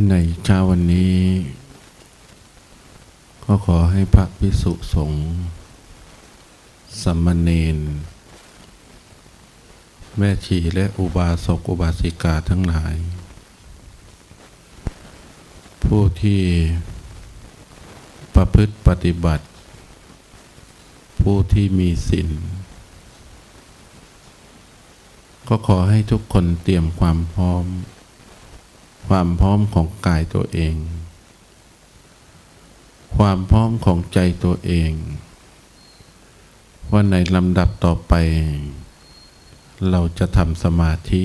ในเช้าวันนี้ ก็ขอให้พระพิสุสงฆ์สัมมเนน แม่ชีและอุบาสกอุบาสิกาทั้งหลาย ผู้ที่ประพฤติปฏิบัติ ผู้ที่มีศีลก็ขอให้ทุกคนเตรียมความพร้อม ความพร้อมของกายตัวเอง ความพร้อมของใจตัวเอง ว่าในลำดับต่อไป เราจะทำสมาธิ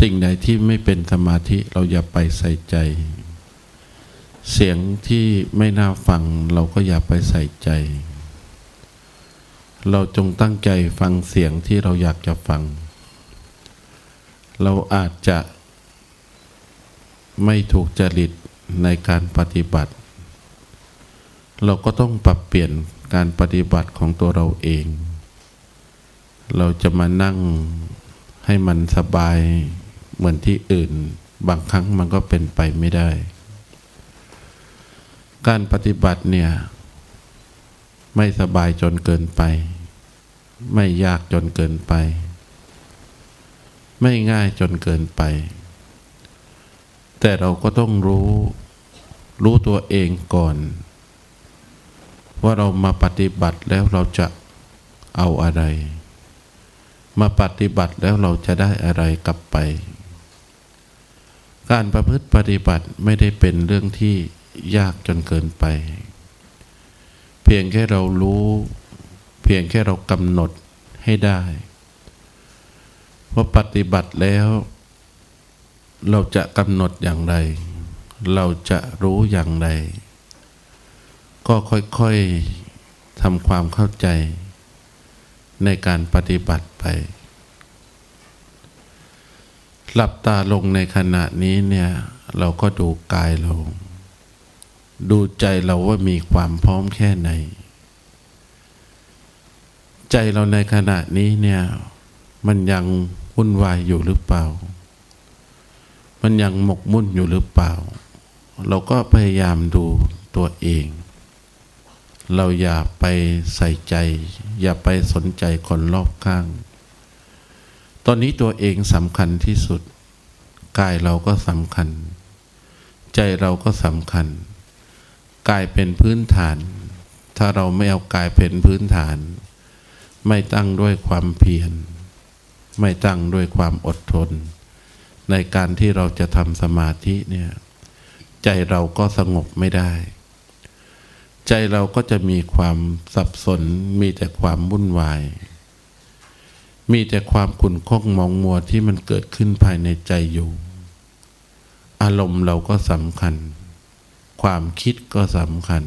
สิ่งใดที่ไม่เป็นสมาธิเราอย่าไปใส่ใจ เสียงที่ไม่น่าฟังเราก็อย่าไปใส่ใจ เราจงตั้งใจฟังเสียงที่เราอยากจะฟัง เราอาจจะ ไม่ถูกจริตในการปฏิบัติ เราก็ต้องปรับเปลี่ยนการปฏิบัติของตัวเราเอง เราจะมานั่งให้มันสบายเหมือนที่อื่น บางครั้งมันก็เป็นไปไม่ได้ การปฏิบัติเนี่ย ไม่สบายจนเกินไป ไม่ยากจนเกินไป ไม่ง่ายจนเกินไป แต่เราก็ต้องรู้ รู้ตัวเองก่อน ว่าเรามาปฏิบัติแล้วเราจะเอาอะไร มาปฏิบัติแล้วเราจะได้อะไรกลับไป การประพฤติปฏิบัติไม่ได้เป็นเรื่องที่ยากจนเกินไป เพียงแค่เรารู้ เพียงแค่เรากำหนดให้ได้ ว่าปฏิบัติแล้ว เราจะกำหนดอย่างไร เราจะรู้อย่างไร ก็ค่อยๆทำความเข้าใจ ในการปฏิบัติไป หลับตาลงในขณะนี้เนี่ย เราก็ดูกายเรา ดูใจเราว่ามีความพร้อมแค่ไหน ใจเราในขณะนี้เนี่ย มันยังวุ่นวายอยู่หรือเปล่า มันยังหมกมุ่นอยู่หรือเปล่า เราก็พยายามดูตัวเอง เราอย่าไปใส่ใจ อย่าไปสนใจคนรอบข้าง ตอนนี้ตัวเองสำคัญที่สุด กายเราก็สำคัญ ใจเราก็สำคัญ กายเป็นพื้นฐาน ถ้าเราไม่เอากายเป็นพื้นฐาน ไม่ตั้งด้วยความเพียร ไม่ตั้งด้วยความอดทน ในการที่เราจะทำสมาธิเนี่ยใจเราก็สงบไม่ได้ ใจเราก็จะมีความสับสน มีแต่ความวุ่นวาย มีแต่ความขุ่นข้องมองมัวที่มันเกิดขึ้นภายในใจอยู่ อารมณ์เราก็สำคัญ ความคิดก็สำคัญ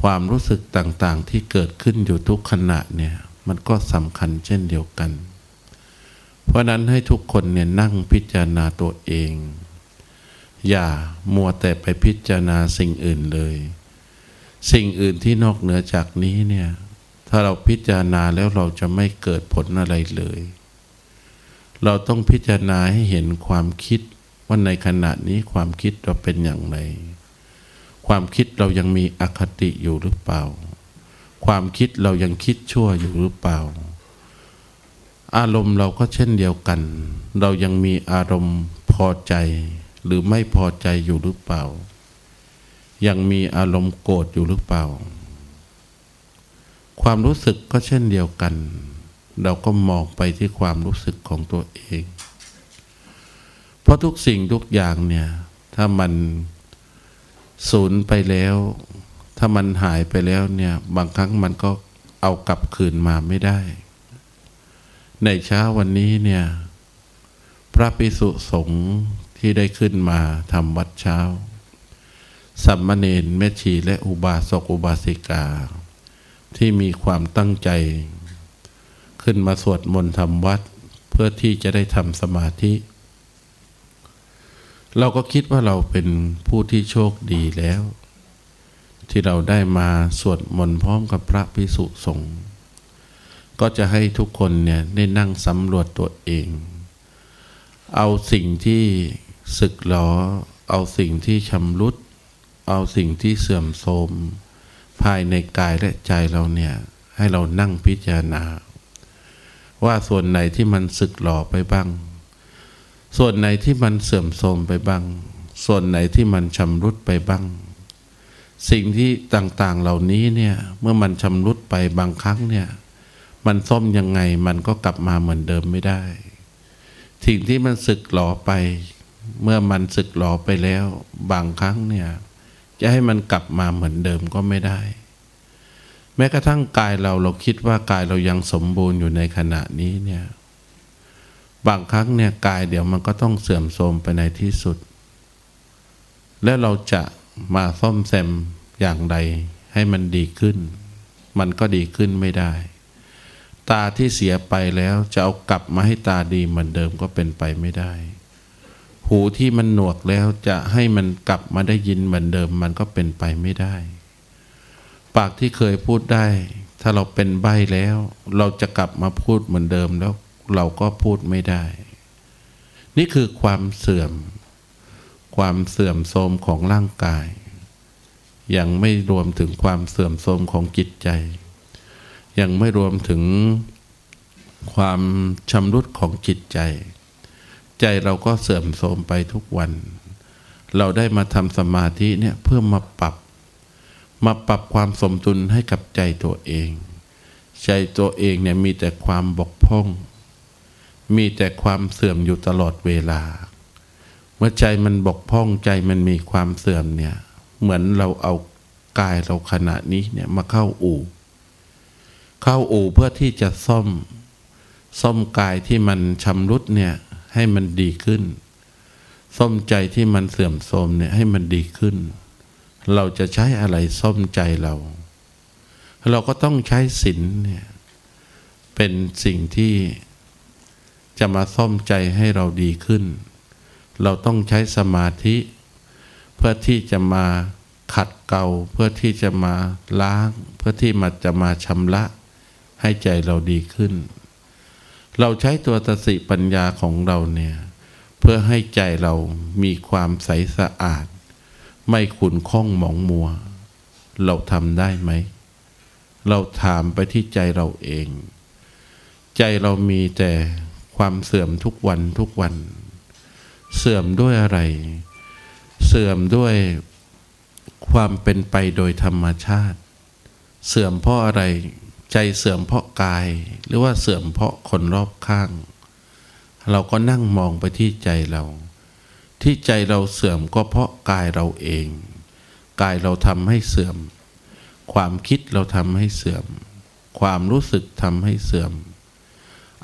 ความรู้สึกต่างๆที่เกิดขึ้นอยู่ทุกขณะเนี่ย มันก็สำคัญเช่นเดียวกัน เพราะนั้นให้ทุกคนเนี่ยนั่งพิจารณาตัวเอง อย่ามัวแต่ไปพิจารณาสิ่งอื่นเลย สิ่งอื่นที่นอกเหนือจากนี้เนี่ย ถ้าเราพิจารณาแล้วเราจะไม่เกิดผลอะไรเลย เราต้องพิจารณาให้เห็นความคิดว่าในขณะนี้ความคิดเราเป็นอย่างไร ความคิดเรายังมีอคติอยู่หรือเปล่า ความคิดเรายังคิดชั่วอยู่หรือเปล่า อารมณ์เราก็เช่นเดียวกัน เรายังมีอารมณ์พอใจ หรือไม่พอใจอยู่หรือเปล่า ยังมีอารมณ์โกรธอยู่หรือเปล่า ความรู้สึกก็เช่นเดียวกัน เราก็มองไปที่ความรู้สึกของตัวเอง เพราะทุกสิ่งทุกอย่างเนี่ย ถ้ามันสูญไปแล้ว ถ้ามันหายไปแล้วเนี่ย บางครั้งมันก็เอากลับคืนมาไม่ได้ ในเช้าวันนี้เนี่ย พระภิกษุสงฆ์ที่ได้ขึ้นมาทำวัดเช้าสัมมเนนแม่ชีและอุบาสกอุบาสิกา ที่มีความตั้งใจ ขึ้นมาสวดมนต์ทำวัด เพื่อที่จะได้ทำสมาธิ เราก็คิดว่าเราเป็นผู้ที่โชคดีแล้ว ที่เราได้มาสวดมนต์พร้อมกับพระภิกษุสงฆ์ ก็จะให้ทุกคนเนี่ยได้นั่งสำรวจตัวเอง เอาสิ่งที่สึกหลอเอาสิ่งที่ชำรุด เอาสิ่งที่เสื่อมโทรมภายในกายและใจเราเนี่ยให้เรานั่งพิจารณา ว่าส่วนไหนที่มันสึกหลอไปบ้าง ส่วนไหนที่มันเสื่อมโทรมไปบ้าง ส่วนไหนที่มันชำรุดไปบ้าง สิ่งที่ต่างๆเหล่านี้เนี่ยเมื่อมันชำรุดไปบางครั้งเนี่ย มันซ่อมยังไงมันก็กลับมาเหมือนเดิมไม่ได้ สิ่งที่มันสึกหลอไป เมื่อมันสึกหลอไปแล้ว บางครั้งเนี่ย จะให้มันกลับมาเหมือนเดิมก็ไม่ได้ แม้กระทั่งกายเราเราคิดว่ากายเรายังสมบูรณ์อยู่ในขณะนี้เนี่ย บางครั้งเนี่ยกายเดี๋ยวมันก็ต้องเสื่อมโทรมไปในที่สุด และเราจะมาซ่อมแซมอย่างใดให้มันดีขึ้น มันก็ดีขึ้นไม่ได้ ตาที่เสียไปแล้วจะเอากลับมาให้ตาดีเหมือนเดิมก็เป็นไปไม่ได้ หูที่มันหนวกแล้วจะให้มันกลับมาได้ยินเหมือนเดิมมันก็เป็นไปไม่ได้ ปากที่เคยพูดได้ ถ้าเราเป็นใบแล้ว เราจะกลับมาพูดเหมือนเดิมแล้วเราก็พูดไม่ได้ นี่คือความเสื่อม ความเสื่อมโทรมของร่างกาย ยังไม่รวมถึงความเสื่อมโทรมของจิตใจ ยังไม่รวมถึงความชำรุดของจิตใจ ใจเราก็เสื่อมโทรมไปทุกวัน เราได้มาทำสมาธิเนี่ยเพื่อมาปรับ มาปรับความสมดุลให้กับใจตัวเอง ใจตัวเองเนี่ยมีแต่ความบกพร่อง มีแต่ความเสื่อมอยู่ตลอดเวลา เมื่อใจมันบกพร่องใจมันมีความเสื่อมเนี่ยเหมือนเราเอากายเราขณะนี้เนี่ยมาเข้าอู่ เข้าอู่เพื่อที่จะซ่อมซ่อมกายที่มันชำรุดเนี่ยให้มันดีขึ้นส้มใจที่มันเสื่อมโทรมเนี่ยให้มันดีขึ้น เราจะใช้อะไรส้มใจเรา เราก็ต้องใช้ศีลเนี่ยเป็นสิ่งที่จะมาซ่อมใจให้เราดีขึ้น เราต้องใช้สมาธิ เพื่อที่จะมาขัดเกลาเพื่อที่จะมาล้าง เพื่อที่มาจะมาชำระ ให้ใจเราดีขึ้น เราใช้ตัวตสิปัญญาของเราเนี่ย เพื่อให้ใจเรามีความใสสะอาด ไม่ขุนข้องหมองมัว เราทำได้ไหม เราถามไปที่ใจเราเอง ใจเรามีแต่ความเสื่อมทุกวันทุกวัน เสื่อมด้วยอะไร เสื่อมด้วยความเป็นไปโดยธรรมชาติ เสื่อมเพราะอะไร ใจเสื่อมเพราะกาย หรือว่าเสื่อมเพราะคนรอบข้าง เราก็นั่งมองไปที่ใจเรา ที่ใจเราเสื่อมก็เพราะกายเราเอง กายเราทำให้เสื่อม ความคิดเราทำให้เสื่อม ความรู้สึกทำให้เสื่อม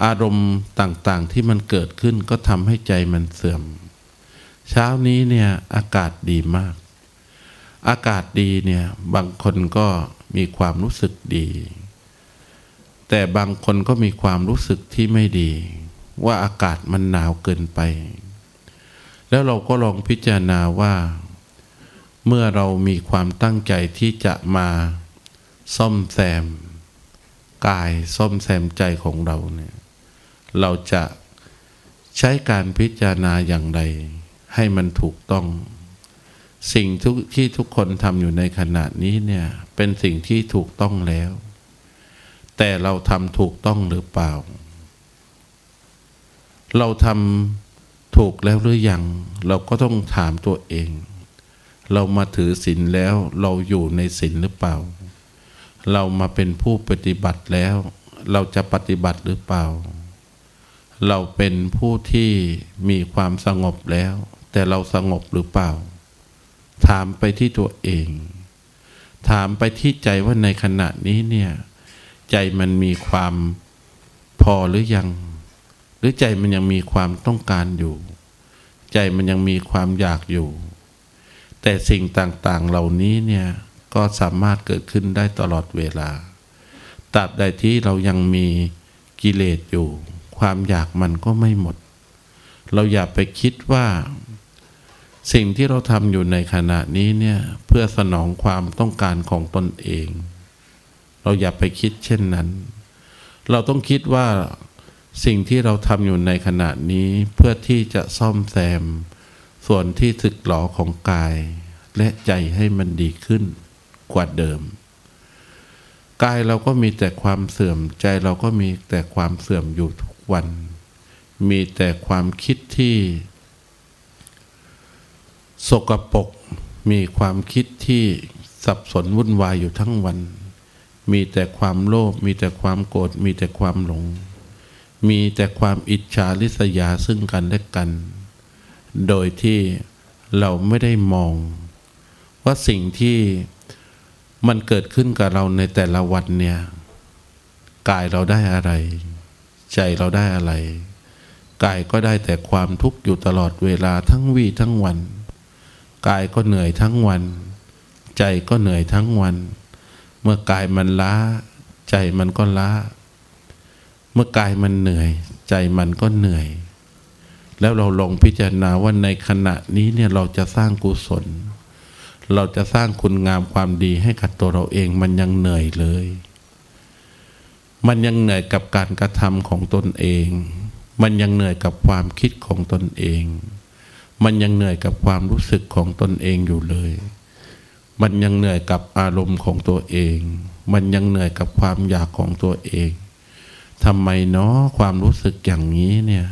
อารมณ์ต่างๆที่มันเกิดขึ้นก็ทำให้ใจมันเสื่อม เช้านี้เนี่ยอากาศดีมาก อากาศดีเนี่ยบางคนก็มีความรู้สึกดี แต่บางคนก็มีความรู้สึกที่ไม่ดี ว่าอากาศมันหนาวเกินไป แล้วเราก็ลองพิจารณาว่า เมื่อเรามีความตั้งใจที่จะมาซ่อมแซม กายซ่อมแซมใจของเราเนี่ยเราจะใช้การพิจารณาอย่างไร ให้มันถูกต้อง สิ่งทุกที่ทุกคนทำอยู่ในขณะนี้เนี่ยเป็นสิ่งที่ถูกต้องแล้ว แต่เราทำถูกต้องหรือเปล่า เราทำถูกแล้วหรือยัง เราก็ต้องถามตัวเอง เรามาถือศีลแล้วเราอยู่ในศีลหรือเปล่า เรามาเป็นผู้ปฏิบัติแล้ว เราจะปฏิบัติหรือเปล่า เราเป็นผู้ที่มีความสงบแล้ว แต่เราสงบหรือเปล่า ถามไปที่ตัวเอง ถามไปที่ใจว่าในขณะนี้เนี่ย ใจมันมีความพอหรือยัง หรือใจมันยังมีความต้องการอยู่ ใจมันยังมีความอยากอยู่ แต่สิ่งต่างๆเหล่านี้เนี่ย ก็สามารถเกิดขึ้นได้ตลอดเวลาตราบใดที่เรายังมีกิเลสอยู่ ความอยากมันก็ไม่หมด เราอย่าไปคิดว่า สิ่งที่เราทำอยู่ในขณะนี้เนี่ย เพื่อสนองความต้องการของตนเอง เราอย่าไปคิดเช่นนั้น เราต้องคิดว่าสิ่งที่เราทำอยู่ในขณะนี้เพื่อที่จะซ่อมแซม ส่วนที่สึกหลอของกาย และใจให้มันดีขึ้นกว่าเดิม กายเราก็มีแต่ความเสื่อมใจเราก็มีแต่ความเสื่อมอยู่ทุกวัน มีแต่ความคิดที่ สกปรกมีความคิดที่สับสนวุ่นวายอยู่ทั้งวัน มีแต่ความโลภมีแต่ความโกรธมีแต่ความหลง มีแต่ความอิจฉาริษยาซึ่งกันและกัน โดยที่เราไม่ได้มอง ว่าสิ่งที่มันเกิดขึ้นกับเราในแต่ละวันเนี่ยกายเราได้อะไร ใจเราได้อะไรกายก็ได้แต่ความทุกข์อยู่ตลอดเวลาทั้งวี่ทั้งวัน กายก็เหนื่อยทั้งวัน ใจก็เหนื่อยทั้งวัน เมื่อกายมันล้า ใจมันก็ล้า เมื่อกายมันเหนื่อย ใจมันก็เหนื่อย แล้วเราลองพิจารณาว่าในขณะนี้เนี่ยเราจะสร้างกุศล เราจะสร้างคุณงามความดีให้กับตัวเราเองมันยังเหนื่อยเลย มันยังเหนื่อยกับการกระทำของตนเอง มันยังเหนื่อยกับความคิดของตนเอง มันยังเหนื่อยกับความรู้สึกของตนเองอยู่เลย มันยังเหนื่อยกับอารมณ์ของตัวเอง มันยังเหนื่อยกับความอยากของตัวเองทำไมเนาะความรู้สึกอย่างนี้เนี่ย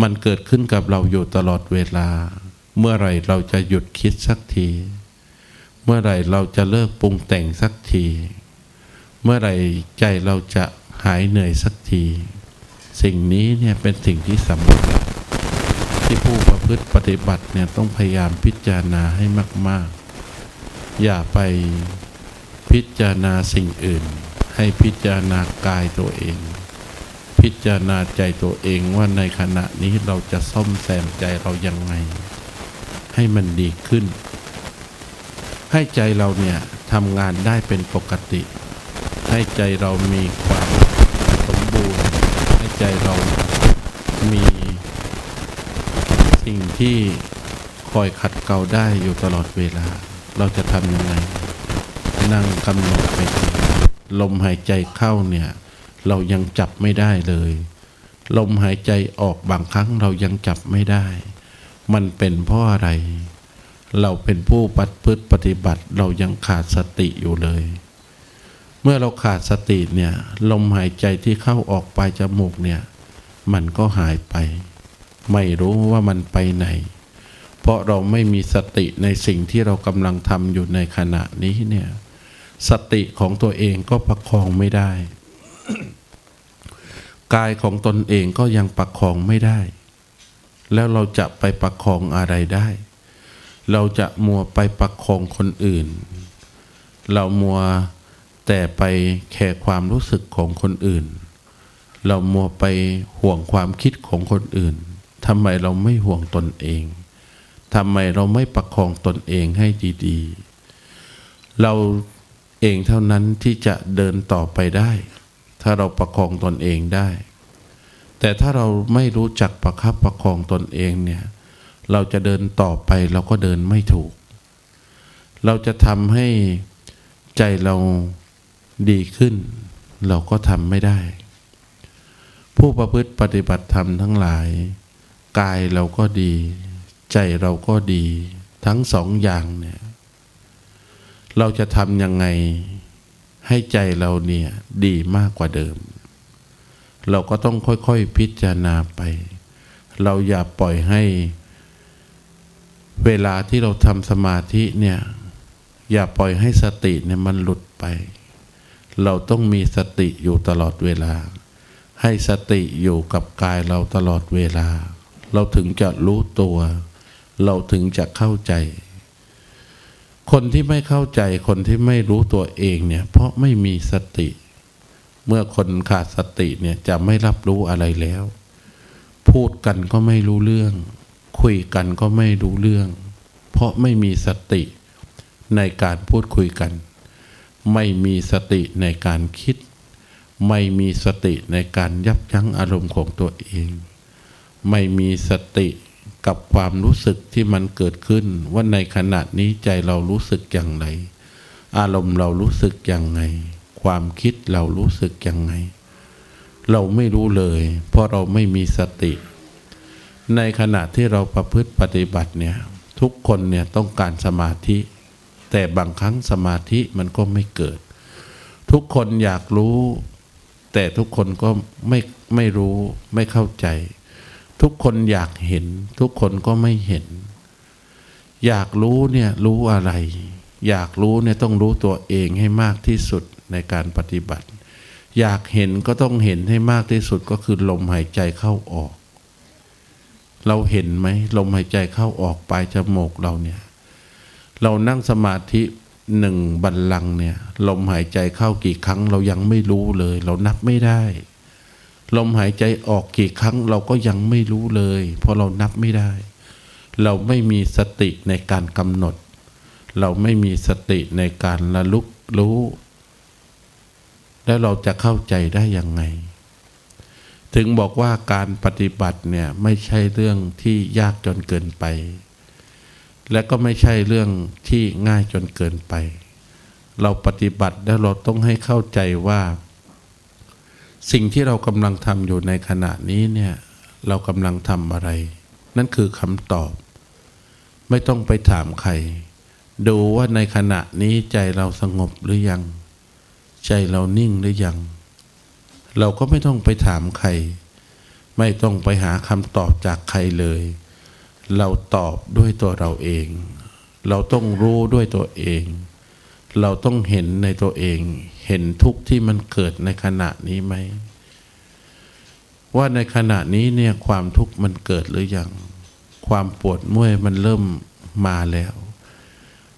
มันเกิดขึ้นกับเราอยู่ตลอดเวลา เมื่อไรเราจะหยุดคิดสักที เมื่อไรเราจะเลิกปรุงแต่งสักที เมื่อไรใจเราจะหายเหนื่อยสักที สิ่งนี้เนี่ยเป็นสิ่งที่สำคัญที่ผู้ประพฤติปฏิบัติเนี่ยต้องพยายามพิจารณาให้มาก ๆ อย่าไปพิจารณาสิ่งอื่น ให้พิจารณากายตัวเอง พิจารณาใจตัวเองว่าในขณะนี้เราจะซ่อมแซมใจเรายังไง ให้มันดีขึ้น ให้ใจเราเนี่ยทำงานได้เป็นปกติ ให้ใจเรามีความสมบูรณ์ ให้ใจเรามีสิ่งที่คอยขัดเกลาได้อยู่ตลอดเวลา เราจะทำยังไง นั่งกำหนดไปลมหายใจเข้าเนี่ย เรายังจับไม่ได้เลย ลมหายใจออกบางครั้งเรายังจับไม่ได้ มันเป็นเพราะอะไร เราเป็นผู้ปัดพืชปฏิบัติเรายังขาดสติอยู่เลย เมื่อเราขาดสติเนี่ย ลมหายใจที่เข้าออกปลายจมูกเนี่ย มันก็หายไป ไม่รู้ว่ามันไปไหน ราะเราไม่มีสติในสิ่งที่เรากำลังทำอยู่ในขณะนี้เนี่ยสติของตัวเองก็ประคองไม่ได้ กายของตนเองก็ยังประคองไม่ได้ แล้วเราจะไปประคองอะไรได้ เราจะมัวไปประคองคนอื่น เรามัวแต่ไปแคร์ความรู้สึกของคนอื่น เรามัวไปห่วงความคิดของคนอื่นทำไมเราไม่ห่วงตนเอง ทำไมเราไม่ประคองตนเองให้ดีๆ เราเองเท่านั้นที่จะเดินต่อไปได้ ถ้าเราประคองตนเองได้ แต่ถ้าเราไม่รู้จักประคับประคองตนเองเนี่ย เราจะเดินต่อไปเราก็เดินไม่ถูก เราจะทำให้ใจเราดีขึ้น เราก็ทำไม่ได้ ผู้ประพฤติปฏิบัติธรรมทั้งหลาย กายเราก็ดี ใจเราก็ดีทั้งสองอย่างเนี่ย เราจะทำยังไงให้ใจเราเนี่ยดีมากกว่าเดิม เราก็ต้องค่อยๆพิจารณาไป เราอย่าปล่อยให้ เวลาที่เราทำสมาธิเนี่ย อย่าปล่อยให้สติเนี่ยมันหลุดไป เราต้องมีสติอยู่ตลอดเวลา ให้สติอยู่กับกายเราตลอดเวลา เราถึงจะรู้ตัว เราถึงจะเข้าใจ คนที่ไม่เข้าใจคนที่ไม่รู้ตัวเองเนี่ย เพราะไม่มีสติ เมื่อคนขาดสติเนี่ยจะไม่รับรู้อะไรแล้ว พูดกันก็ไม่รู้เรื่อง คุยกันก็ไม่รู้เรื่อง เพราะไม่มีสติในการพูดคุยกัน ไม่มีสติในการคิด ไม่มีสติในการยับยั้งอารมณ์ของตัวเอง ไม่มีสติ กับความรู้สึกที่มันเกิดขึ้น ว่าในขณะนี้ใจเรารู้สึกอย่างไร อารมณ์เรารู้สึกอย่างไง ความคิดเรารู้สึกอย่างไง เราไม่รู้เลย เพราะเราไม่มีสติ ในขณะที่เราประพฤติปฏิบัติเนี่ยทุกคนเนี่ยต้องการสมาธิ แต่บางครั้งสมาธิมันก็ไม่เกิด ทุกคนอยากรู้ แต่ทุกคนก็ไม่ไม่รู้ไม่เข้าใจ ทุกคนอยากเห็น ทุกคนก็ไม่เห็น อยากรู้เนี่ยรู้อะไร อยากรู้เนี่ยต้องรู้ตัวเองให้มากที่สุดในการปฏิบัติ อยากเห็นก็ต้องเห็นให้มากที่สุดก็คือลมหายใจเข้าออก เราเห็นไหมลมหายใจเข้าออกปลายจมูกเราเนี่ย เรานั่งสมาธิหนึ่งบัลลังเนี่ย ลมหายใจเข้ากี่ครั้ง เรายังไม่รู้เลย เรานับไม่ได้ ลมหายใจออกกี่ครั้งเราก็ยังไม่รู้เลย เพราะเรานับไม่ได้ เราไม่มีสติในการกำหนด เราไม่มีสติในการระลุกรู้ แล้วเราจะเข้าใจได้ยังไง ถึงบอกว่าการปฏิบัติเนี่ยไม่ใช่เรื่องที่ยากจนเกินไป และก็ไม่ใช่เรื่องที่ง่ายจนเกินไป เราปฏิบัติแล้วเราต้องให้เข้าใจว่า สิ่งที่เรากำลังทำอยู่ในขณะนี้เนี่ย เรากำลังทำอะไร นั่นคือคำตอบ ไม่ต้องไปถามใคร ดูว่าในขณะนี้ใจเราสงบหรือยัง ใจเรานิ่งหรือยัง เราก็ไม่ต้องไปถามใคร ไม่ต้องไปหาคำตอบจากใครเลย เราตอบด้วยตัวเราเอง เราต้องรู้ด้วยตัวเอง เราต้องเห็นในตัวเอง เห็นทุกข์ที่มันเกิดในขณะนี้ไหม ว่าในขณะนี้เนี่ยความทุกข์มันเกิดหรือยัง ความปวดเมื่อยมันเริ่มมาแล้ว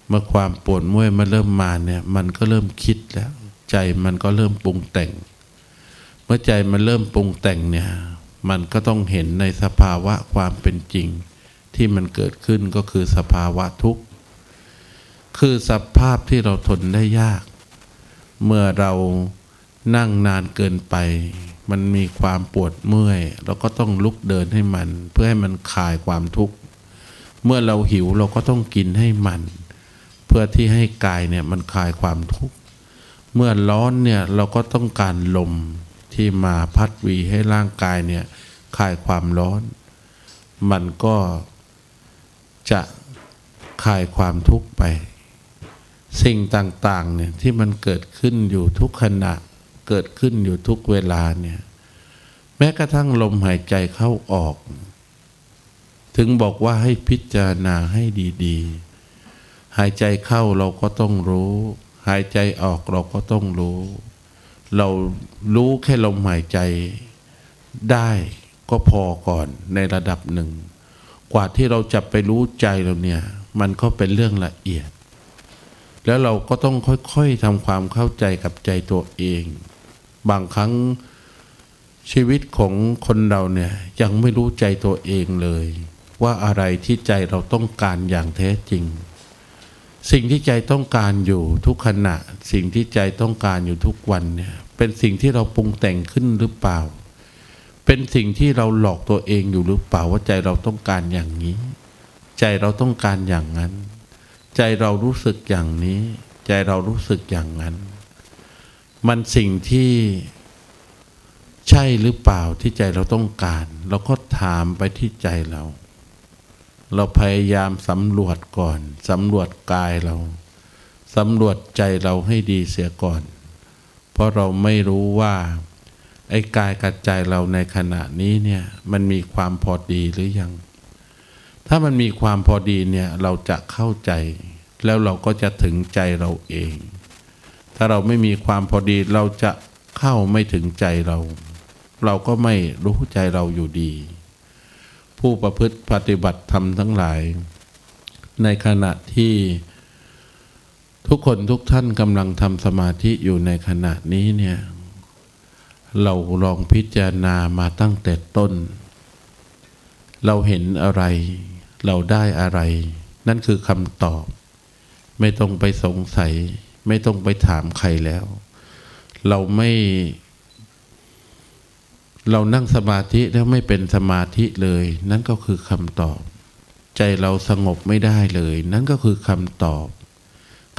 เมื่อความปวดเมื่อยมันเริ่มมาเนี่ยมันก็เริ่มคิดแล้ว ใจมันก็เริ่มปรุงแต่ง เมื่อใจมันเริ่มปรุงแต่งเนี่ยมันก็ต้องเห็นในสภาวะความเป็นจริง ที่มันเกิดขึ้นก็คือสภาวะทุกข์ คือสภาพที่เราทนได้ยาก เมื่อเรานั่งนานเกินไป มันมีความปวดเมื่อย เราก็ต้องลุกเดินให้มัน เพื่อให้มันคลายความทุกข์ เมื่อเราหิวเราก็ต้องกินให้มัน เพื่อที่ให้กายเนี่ยมันคลายความทุกข์ เมื่อร้อนเนี่ยเราก็ต้องการลมที่มาพัดวีให้ร่างกายเนี่ยคลายความร้อน มันก็จะคลายความทุกข์ไป สิ่งต่างๆเนี่ยที่มันเกิดขึ้นอยู่ทุกขณะ เกิดขึ้นอยู่ทุกเวลาเนี่ยแม้กระทั่งลมหายใจเข้าออก ถึงบอกว่าให้พิจารณาให้ดีๆ หายใจเข้าเราก็ต้องรู้ หายใจออกเราก็ต้องรู้ เรารู้แค่ลมหายใจได้ก็พอก่อนในระดับหนึ่ง กว่าที่เราจะไปรู้ใจเราเนี่ย มันก็เป็นเรื่องละเอียด แล้วเราก็ต้องค่อยๆทำความเข้าใจกับใจตัวเอง บางครั้งชีวิตของคนเราเนี่ยยังไม่รู้ใจตัวเองเลย ว่าอะไรที่ใจเราต้องการอย่างแท้จริง สิ่งที่ใจต้องการอยู่ทุกขณะ สิ่งที่ใจต้องการอยู่ทุกวันเนี่ยเป็นสิ่งที่เราปรุงแต่งขึ้นหรือเปล่า เป็นสิ่งที่เราหลอกตัวเองอยู่หรือเปล่าว่าใจเราต้องการอย่างนี้ ใจเราต้องการอย่างนั้น ใจเรารู้สึกอย่างนี้ ใจเรารู้สึกอย่างนั้น มันสิ่งที่ใช่หรือเปล่าที่ใจเราต้องการ เราก็ถามไปที่ใจเรา เราพยายามสำรวจก่อนสำรวจกายเราสำรวจใจเราให้ดีเสียก่อน เพราะเราไม่รู้ว่าไอ้กายกับใจเราในขณะนี้เนี่ยมันมีความพอดีหรือยัง ถ้ามันมีความพอดีเนี่ยเราจะเข้าใจ แล้วเราก็จะถึงใจเราเอง ถ้าเราไม่มีความพอดีเราจะเข้าไม่ถึงใจเรา เราก็ไม่รู้ใจเราอยู่ดี ผู้ประพฤติปฏิบัติธรรมทั้งหลาย ในขณะที่ทุกคนทุกท่านกำลังทำสมาธิอยู่ในขณะนี้เนี่ยเราลองพิจารณามาตั้งแต่ต้น เราเห็นอะไร เราได้อะไร นั่นคือคำตอบ ไม่ต้องไปสงสัย ไม่ต้องไปถามใครแล้ว เราไม่ เรานั่งสมาธิแล้วไม่เป็นสมาธิเลย นั่นก็คือคำตอบ ใจเราสงบไม่ได้เลย นั่นก็คือคำตอบ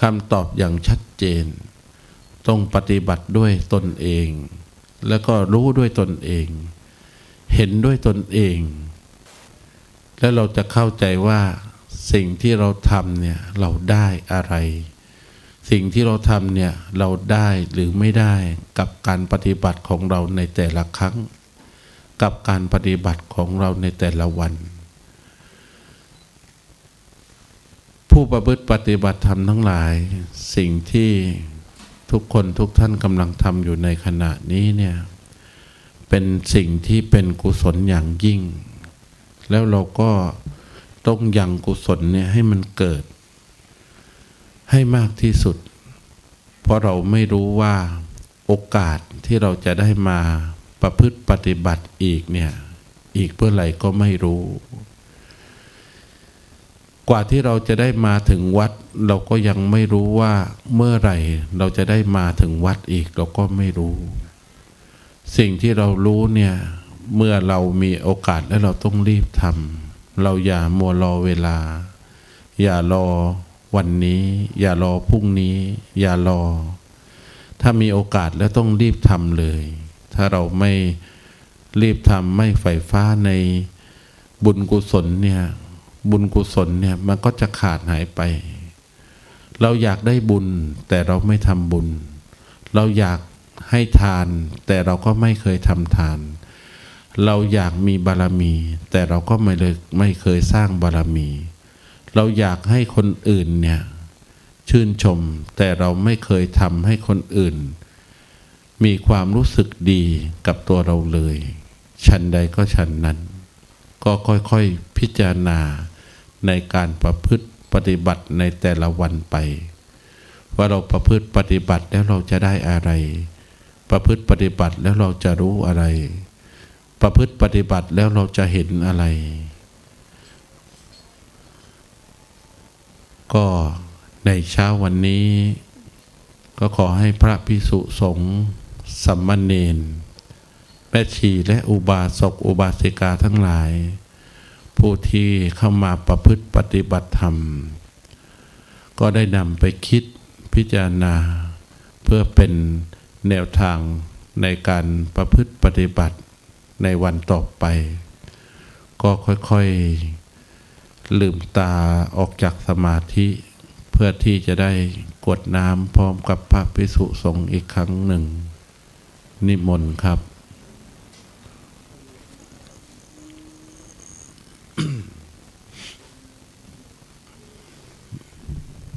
คำตอบอย่างชัดเจน ต้องปฏิบัติด้วยตนเอง แล้วก็รู้ด้วยตนเอง เห็นด้วยตนเอง แล้วเราจะเข้าใจว่าสิ่งที่เราทำเนี่ยเราได้อะไร สิ่งที่เราทำเนี่ยเราได้หรือไม่ได้กับการปฏิบัติของเราในแต่ละครั้ง กับการปฏิบัติของเราในแต่ละวัน ผู้ประพฤติปฏิบัติธรรมทั้งหลาย สิ่งที่ทุกคนทุกท่านกำลังทำอยู่ในขณะนี้เนี่ยเป็นสิ่งที่เป็นกุศลอย่างยิ่ง แล้วเราก็ต้องยังกุศลเนี่ยให้มันเกิด ให้มากที่สุด เพราะเราไม่รู้ว่าโอกาสที่เราจะได้มาประพฤติปฏิบัติอีกเนี่ย อีกเพื่อไหร่ก็ไม่รู้ กว่าที่เราจะได้มาถึงวัด เราก็ยังไม่รู้ว่าเมื่อไหร่เราจะได้มาถึงวัดอีกเราก็ไม่รู้ สิ่งที่เรารู้เนี่ย เมื่อเรามีโอกาสแล้วเราต้องรีบทำเราอย่ามัวรอเวลา อย่ารอวันนี้ อย่ารอพรุ่งนี้ อย่ารอ ถ้ามีโอกาสแล้วต้องรีบทำเลย ถ้าเราไม่รีบทำไม่ใฝ่ฟ้าในบุญกุศลเนี่ยบุญกุศลเนี่ยมันก็จะขาดหายไป เราอยากได้บุญแต่เราไม่ทำบุญ เราอยากให้ทาน แต่เราก็ไม่เคยทำทาน เราอยากมีบารมี แต่เราก็ไม่เลยไม่เคยสร้างบารมี เราอยากให้คนอื่นเนี่ยชื่นชม แต่เราไม่เคยทำให้คนอื่น มีความรู้สึกดีกับตัวเราเลย ชั้นใดก็ชั้นนั้น ก็ค่อยๆพิจารณาในการประพฤติปฏิบัติในแต่ละวันไป ว่าเราประพฤติปฏิบัติแล้วเราจะได้อะไร ประพฤติปฏิบัติแล้วเราจะรู้อะไร ประพฤติปฏิบัติแล้วเราจะเห็นอะไร ก็ในเช้าวันนี้ ก็ขอให้พระพิสุสงฆ์สัมมเนนแม่ชีและอุบาสกอุบาสิกาทั้งหลาย ผู้ที่เข้ามาประพฤติปฏิบัติธรรม ก็ได้นำไปคิดพิจารณา เพื่อเป็นแนวทางในการประพฤติปฏิบัติ ในวันต่อไป ก็ค่อยๆลืมตาออกจากสมาธิ เพื่อที่จะได้กวดน้ำพร้อมกับพระภิกษุสงฆ์อีกครั้งหนึ่ง นิมนต์ครับ